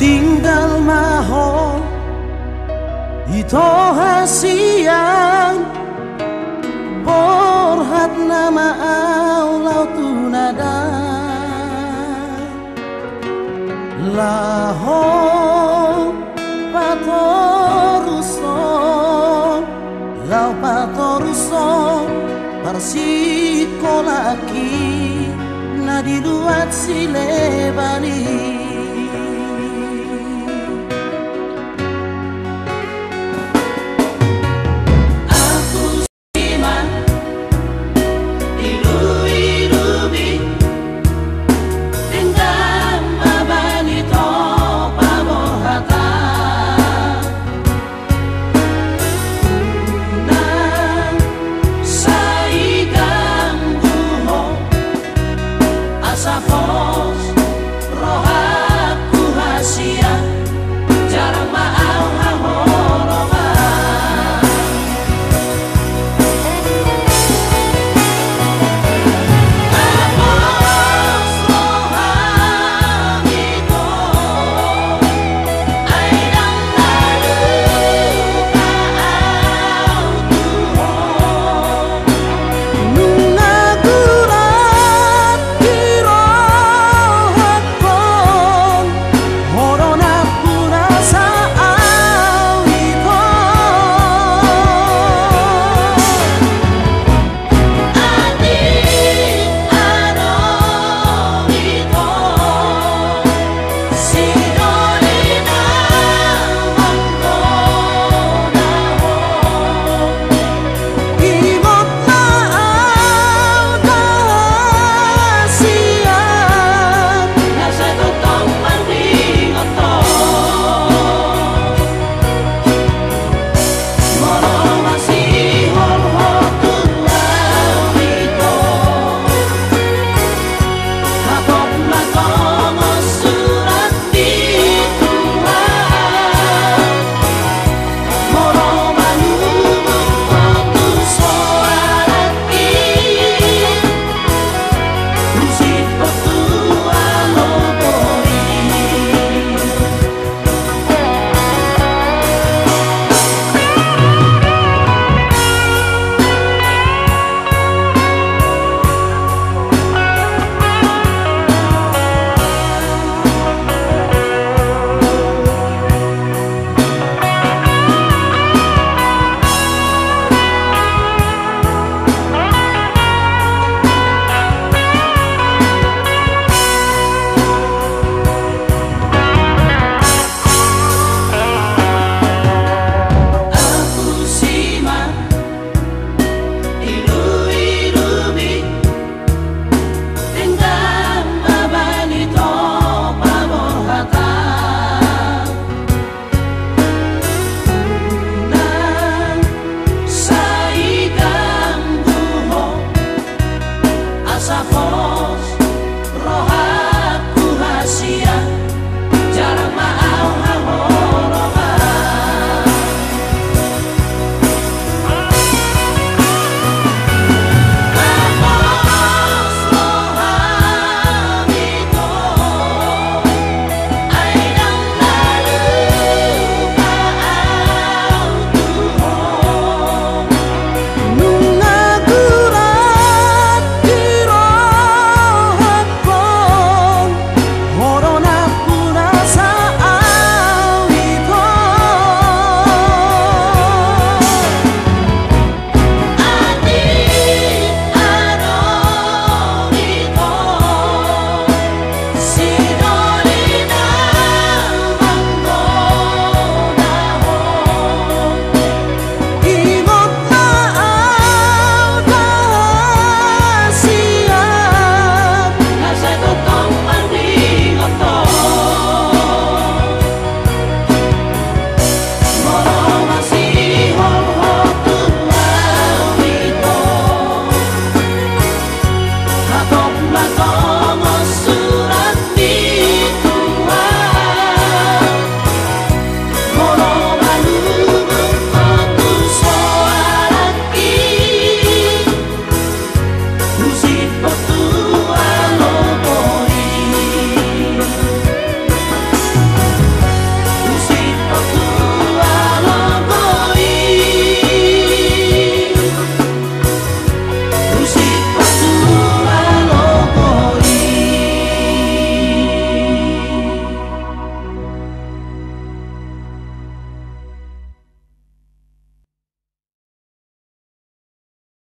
tinggal maho ito hasiang borhat nama aulau tunada laho patoruso. Lau patoruso. Parsiko laki Nadiluat si lebanin